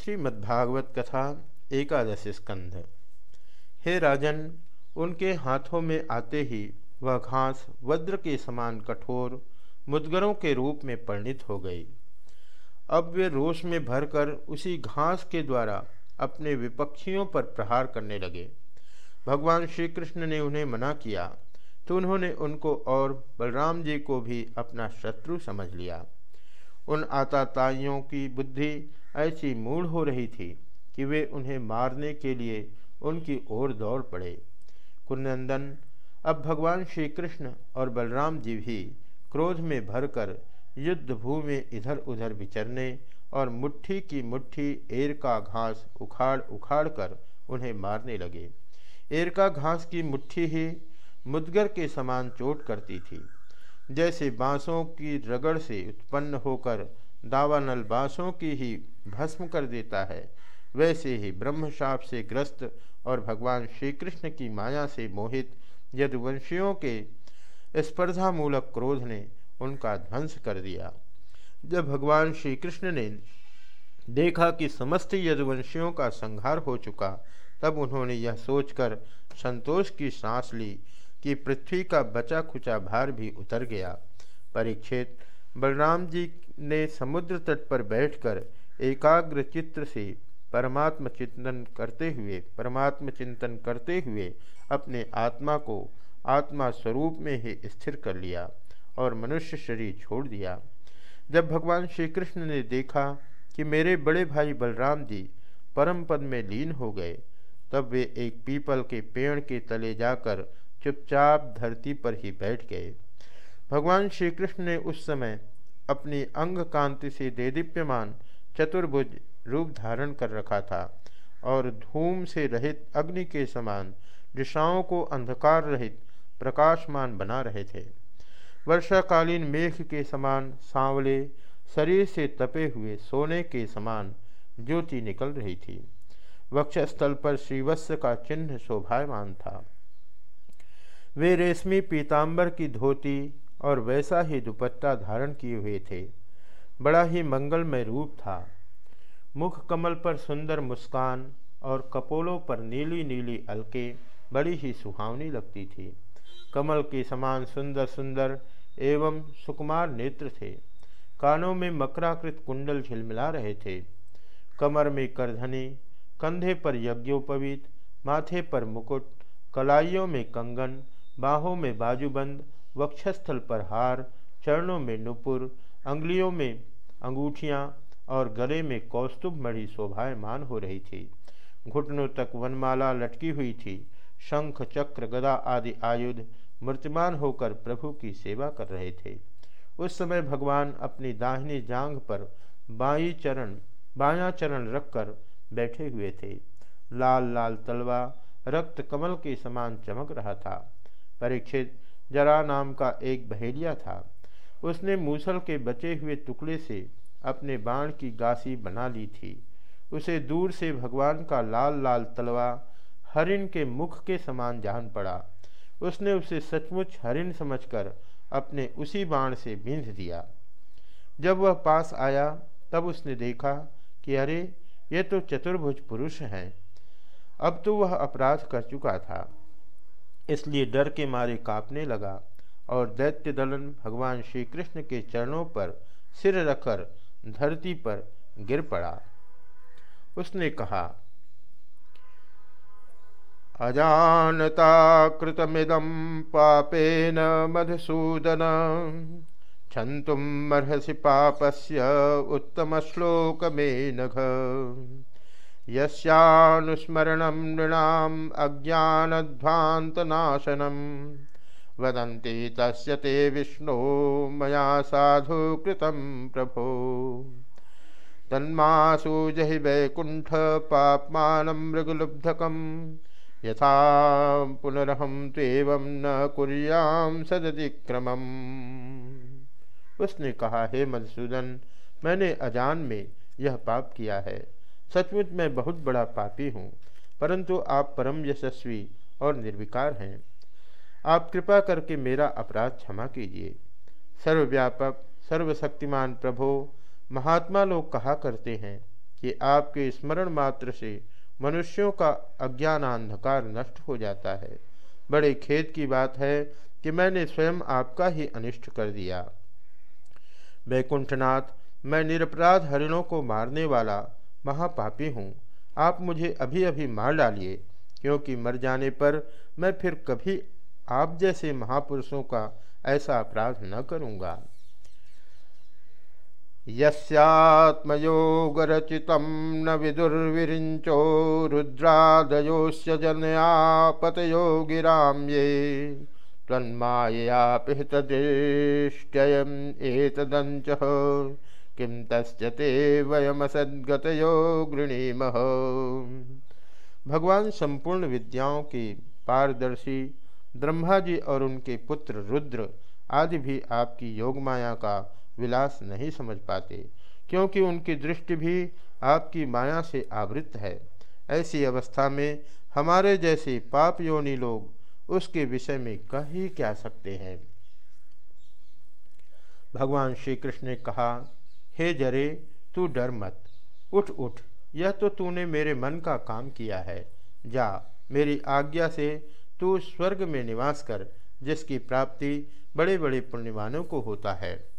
श्रीमद्भागवत कथा, एकादश स्कंध। हे राजन, उनके हाथों में आते ही वह घास वज्र के समान कठोर, मुदगरों के रूप में परिणित हो गई। अब वे रोष में भरकर उसी घास के द्वारा अपने विपक्षियों पर प्रहार करने लगे। भगवान श्री कृष्ण ने उन्हें मना किया तो उन्होंने उनको और बलराम जी को भी अपना शत्रु समझ लिया। उन आताताइयों की बुद्धि ऐसी मूढ़ हो रही थी कि वे उन्हें मारने के लिए उनकी ओर दौड़ पड़े। कुनंदन अब भगवान श्री कृष्ण और बलराम जी भी क्रोध में भरकर युद्ध भूमि इधर उधर विचरने और मुट्ठी की मुट्ठी एर का घास उखाड़ उखाड़ कर उन्हें मारने लगे। एर का घास की मुट्ठी ही मुदगर के समान चोट करती थी। जैसे बांसों की रगड़ से उत्पन्न होकर दावानल बांसों की ही भस्म कर देता है। वैसे ही ब्रह्मशाप से ग्रस्त और भगवान श्री कृष्ण की माया से मोहित यदुवंशियों के स्पर्धामूलक क्रोध ने उनका ध्वंस कर दिया। जब भगवान श्री कृष्ण ने देखा कि समस्त यदुवंशियों का संहार हो चुका, तब उन्होंने यह सोचकर संतोष की सांस ली कि पृथ्वी का बचा खुचा भार भी उतर गया। परीक्षित बलराम जी ने समुद्र तट पर बैठकर एकाग्र चित्र से परमात्म चिंतन करते हुए, परमात्म चिंतन करते हुए अपने आत्मा को आत्मा स्वरूप में ही स्थिर कर लिया और मनुष्य शरीर छोड़ दिया। जब भगवान श्री कृष्ण ने देखा कि मेरे बड़े भाई बलराम जी परम पद में लीन हो गए, तब वे एक पीपल के पेड़ के तले जाकर चुपचाप धरती पर ही बैठ गए। भगवान श्री कृष्ण ने उस समय अपनी अंग कांति से देदीप्यमान चतुर्भुज रूप धारण कर रखा था और धूम से रहित अग्नि के समान दिशाओं को अंधकार रहित प्रकाशमान बना रहे थे। वर्षाकालीन मेघ के समान सांवले शरीर से तपे हुए सोने के समान ज्योति निकल रही थी। वक्षस्थल पर श्रीवत्स का चिन्ह शोभायमान था। वे रेशमी पीताम्बर की धोती और वैसा ही दुपट्टा धारण किए हुए थे। बड़ा ही मंगलमय रूप था। मुख कमल पर सुंदर मुस्कान और कपोलों पर नीली नीली अलके बड़ी ही सुहावनी लगती थी। कमल के समान सुंदर सुंदर एवं सुकुमार नेत्र थे। कानों में मकराकृत कुंडल झिलमिला रहे थे। कमर में करधनी, कंधे पर यज्ञोपवीत, माथे पर मुकुट, कलाइयों में कंगन, बाहों में बाजूबंद वक्षस्थल पर हार, चरणों में नुपुर, अंगुलियों में अंगूठियाँ और गले में कौस्तुभ मढ़ी शोभायमान हो रही थी। घुटनों तक वनमाला लटकी हुई थी। शंख, चक्र, गदा आदि आयुध मूर्तिमान होकर प्रभु की सेवा कर रहे थे। उस समय भगवान अपनी दाहिनी जांग पर बाई चरण, बायां चरण रखकर बैठे हुए थे। लाल लाल तलवा रक्त कमल के समान चमक रहा था। परीक्षित जरा नाम का एक बहेलिया था। उसने मूसल के बचे हुए टुकड़े से अपने बाण की गासी बना ली थी। उसे दूर से भगवान का लाल लाल तलवा हरिण के मुख के समान जान पड़ा। उसने उसे सचमुच हरिण समझकर अपने उसी बाण से बींध दिया। जब वह पास आया, तब उसने देखा कि अरे, ये तो चतुर्भुज पुरुष हैं। अब तो वह अपराध कर चुका था। इसलिए डर के मारे कांपने लगा और दैत्य दलन भगवान श्री कृष्ण के चरणों पर सिर रखकर धरती पर गिर पड़ा। उसने कहा अजानता कृतमिदं पापेन मधुसूदन छंतुम क्षन्तुमर्हसि पापस्य उत्तमश्लोकमेनघ। यस्यानुस्मरणं नृणाम् अज्ञानध्वान्तनाशनं। वदन्ति तस्य ते विष्णो, मया साधु कृतं प्रभो। तन्मासु जहि वैकुण्ठपाप्मानं मृगलुब्धकम्, यथा पुनरहम तेवं न कुरियाम सदतिक्रमम उसने कहा, हे मधुसूदन, मैंने अजान में यह पाप किया है। सचमुच मैं बहुत बड़ा पापी हूँ, परंतु आप परम यशस्वी और निर्विकार हैं। आप कृपा करके मेरा अपराध क्षमा कीजिए। सर्वव्यापक, सर्वशक्तिमान प्रभो, महात्मा लोग कहा करते हैं कि आपके स्मरण मात्र से मनुष्यों का अज्ञान अंधकार नष्ट हो जाता है। बड़े खेद की बात है कि मैंने स्वयं आपका ही अनिष्ट कर दिया। वैकुंठनाथ, मैं निरपराध हरिणों को मारने वाला महापापी हूँ। आप मुझे अभी अभी मार डालिए, क्योंकि मर जाने पर मैं फिर कभी आप जैसे महापुरुषों का ऐसा अपराध न करूँगा। यस्यात्मयोगरचित न विदुर्विरिञ्चो रुद्रादयोश्च जनयापतयो गिरां ये त्वन्मायया पिहितदृष्ट्ययम् एतदञ्चः। किं तस्य ते वयमसद्गतयो गृणीमः। भगवान संपूर्ण विद्याओं के पारदर्शी ब्रह्मा जी और उनके पुत्र रुद्र आदि भी आपकी योग माया का विलास नहीं समझ पाते, क्योंकि उनकी दृष्टि भी आपकी माया से आवृत है। ऐसी अवस्था में हमारे जैसे पाप योनि लोग उसके विषय में कह ही क्या सकते हैं? भगवान श्री कृष्ण ने कहा हे जरे, तू डर मत। उठ उठ, यह तो तूने मेरे मन का काम किया है। जा, मेरी आज्ञा से तू स्वर्ग में निवास कर, जिसकी प्राप्ति बड़े बड़े पुण्यवानों को होता है।